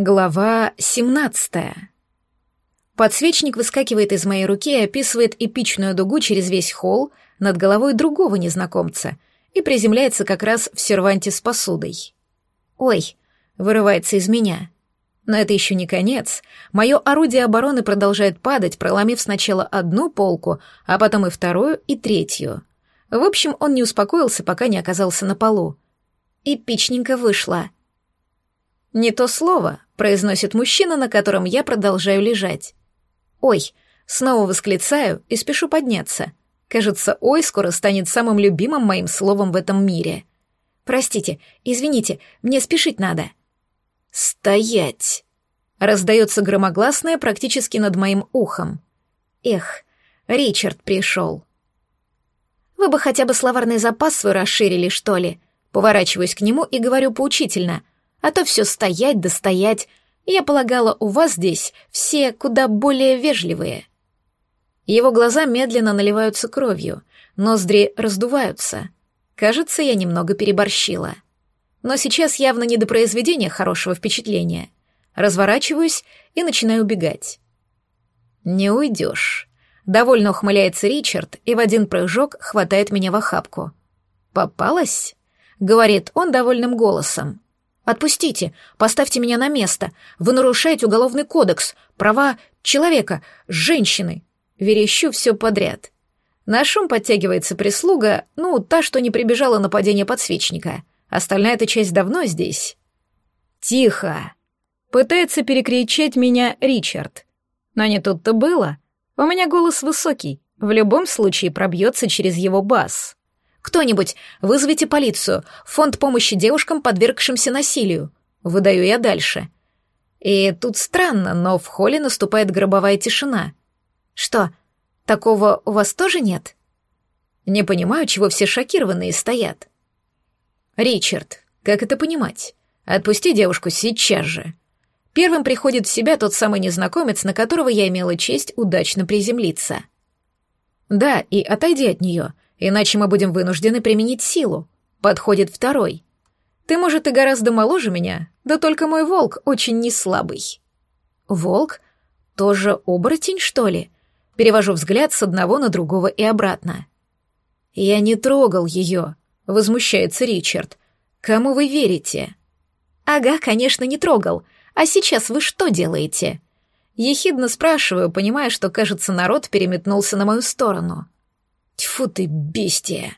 Глава 17. Подсвечник выскакивает из моей руки и описывает эпичную дугу через весь холл над головой другого незнакомца и приземляется как раз в серванте с посудой. «Ой!» — вырывается из меня. Но это еще не конец. Мое орудие обороны продолжает падать, проломив сначала одну полку, а потом и вторую, и третью. В общем, он не успокоился, пока не оказался на полу. Эпичненько вышло. Не то слово, произносит мужчина, на котором я продолжаю лежать. «Ой!» Снова восклицаю и спешу подняться. Кажется, «ой» скоро станет самым любимым моим словом в этом мире. «Простите, извините, мне спешить надо». «Стоять!» Раздается громогласное практически над моим ухом. Эх, Ричард пришел. Вы бы хотя бы словарный запас свой расширили, что ли? Поворачиваюсь к нему и говорю поучительно, а то все стоять да стоять, я полагала, у вас здесь все куда более вежливые. Его глаза медленно наливаются кровью, ноздри раздуваются. Кажется, я немного переборщила. Но сейчас явно не до произведения хорошего впечатления. Разворачиваюсь и начинаю убегать. «Не уйдешь», — довольно ухмыляется Ричард и в один прыжок хватает меня в охапку. «Попалась?» — говорит он довольным голосом. Отпустите, поставьте меня на место. Вы нарушаете уголовный кодекс, права человека, женщины. Верещу все подряд. На шум подтягивается прислуга, ну, та, что не прибежала на падение подсвечника. Остальная эта часть давно здесь. Тихо. Пытается перекричать меня Ричард. Но не тут-то было. У меня голос высокий, в любом случае пробьется через его бас. Кто-нибудь, вызовите полицию, фонд помощи девушкам, подвергшимся насилию. Выдаю я дальше. И тут странно, но в холле наступает гробовая тишина. Что, такого у вас тоже нет? Не понимаю, чего все шокированные стоят. Ричард, как это понимать? Отпусти девушку сейчас же. Первым приходит в себя тот самый незнакомец, на которого я имела честь удачно приземлиться. Да, и отойди от нее — иначе мы будем вынуждены применить силу. Подходит второй. Ты, может, и гораздо моложе меня, да только мой волк очень неслабый. Волк? Тоже оборотень, что ли? Перевожу взгляд с одного на другого и обратно. Я не трогал ее, возмущается Ричард. Кому вы верите? Ага, конечно, не трогал. А сейчас вы что делаете? Ехидно спрашиваю, понимая, что, кажется, народ переметнулся на мою сторону. — Тьфу ты, бестия!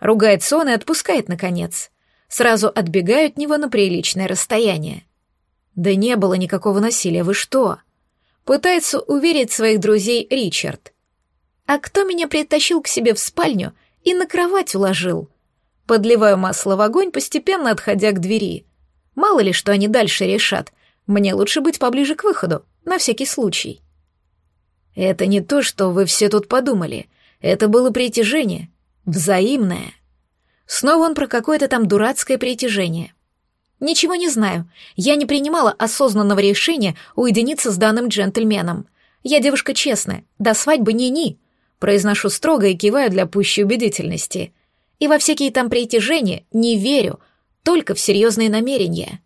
Ругается он и отпускает, наконец. Сразу отбегаю от него на приличное расстояние. Да не было никакого насилия, вы что? Пытается уверить своих друзей Ричард. А кто меня притащил к себе в спальню и на кровать уложил? Подливаю масло в огонь, постепенно отходя к двери. Мало ли, что они дальше решат. Мне лучше быть поближе к выходу, на всякий случай. Это не то, что вы все тут подумали — это было притяжение. Взаимное. Снова он про какое-то там дурацкое притяжение. Ничего не знаю. Я не принимала осознанного решения уединиться с данным джентльменом. Я девушка честная, до свадьбы ни-ни. Произношу строго и киваю для пущей убедительности. И во всякие там притяжения не верю, только в серьезные намерения.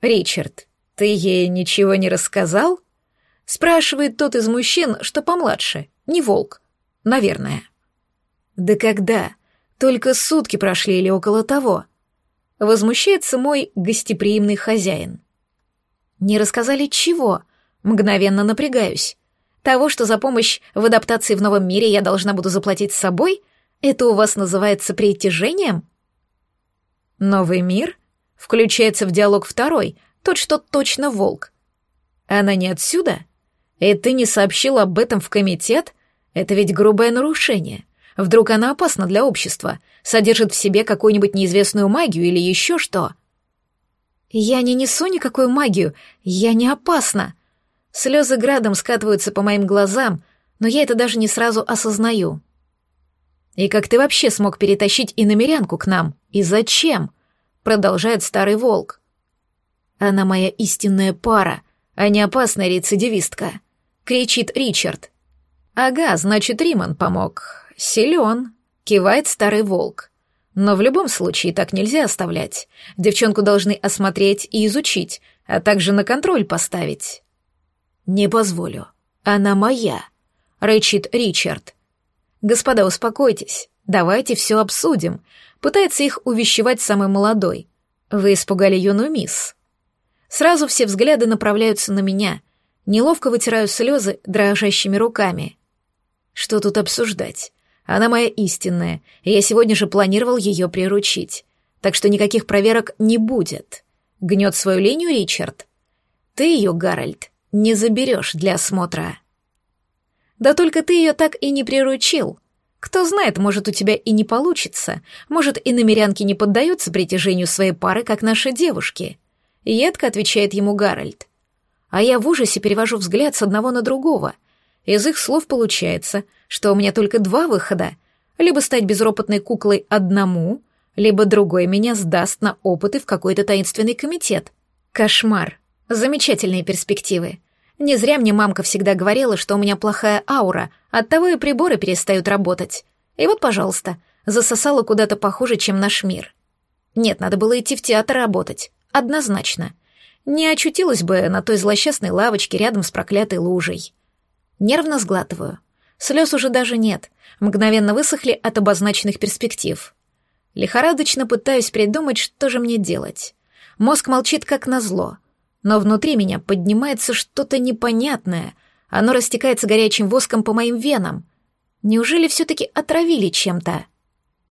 «Ричард, ты ей ничего не рассказал?» Спрашивает тот из мужчин, что помладше, не волк, Наверное. Да когда? Только сутки прошли или около того. Возмущается мой гостеприимный хозяин. Не рассказали чего? Мгновенно напрягаюсь. Того, что за помощь в адаптации в новом мире я должна буду заплатить с собой, это у вас называется притяжением? Новый мир? Включается в диалог второй, тот, что точно волк. Она не отсюда? И ты не сообщил об этом в комитет? Это ведь грубое нарушение. Вдруг она опасна для общества, содержит в себе какую-нибудь неизвестную магию или еще что? Я не несу никакую магию, я не опасна. Слезы градом скатываются по моим глазам, но я это даже не сразу осознаю. И как ты вообще смог перетащить иномерянку к нам? И зачем? Продолжает старый волк. Она моя истинная пара, а не опасная рецидивистка, кричит Ричард. «Ага, значит, Риман помог. Силен», — кивает старый волк. «Но в любом случае так нельзя оставлять. Девчонку должны осмотреть и изучить, а также на контроль поставить. «Не позволю. Она моя», — рычит Ричард. «Господа, успокойтесь. Давайте все обсудим», — пытается их увещевать самый молодой. «Вы испугали юную мисс». Сразу все взгляды направляются на меня. Неловко вытираю слезы дрожащими руками. Что тут обсуждать? Она моя истинная, и я сегодня же планировал ее приручить. Так что никаких проверок не будет. Гнет свою линию Ричард. Ты ее, Гарольд, не заберешь для осмотра. Да только ты ее так и не приручил. Кто знает, может, у тебя и не получится. Может, иномирянки не поддаются притяжению своей пары, как наши девушки. Едко отвечает ему Гарольд. А я в ужасе перевожу взгляд с одного на другого. Из их слов получается, что у меня только два выхода. Либо стать безропотной куклой одному, либо другой меня сдаст на опыты в какой-то таинственный комитет. Кошмар. Замечательные перспективы. Не зря мне мамка всегда говорила, что у меня плохая аура, оттого и приборы перестают работать. И вот, пожалуйста, засосала куда-то похуже, чем наш мир. Нет, надо было идти в театр работать. Однозначно. Не очутилась бы на той злосчастной лавочке рядом с проклятой лужей. Нервно сглатываю. Слез уже даже нет, мгновенно высохли от обозначенных перспектив. Лихорадочно пытаюсь придумать, что же мне делать. Мозг молчит как назло, но внутри меня поднимается что-то непонятное. Оно растекается горячим воском по моим венам. Неужели все-таки отравили чем-то?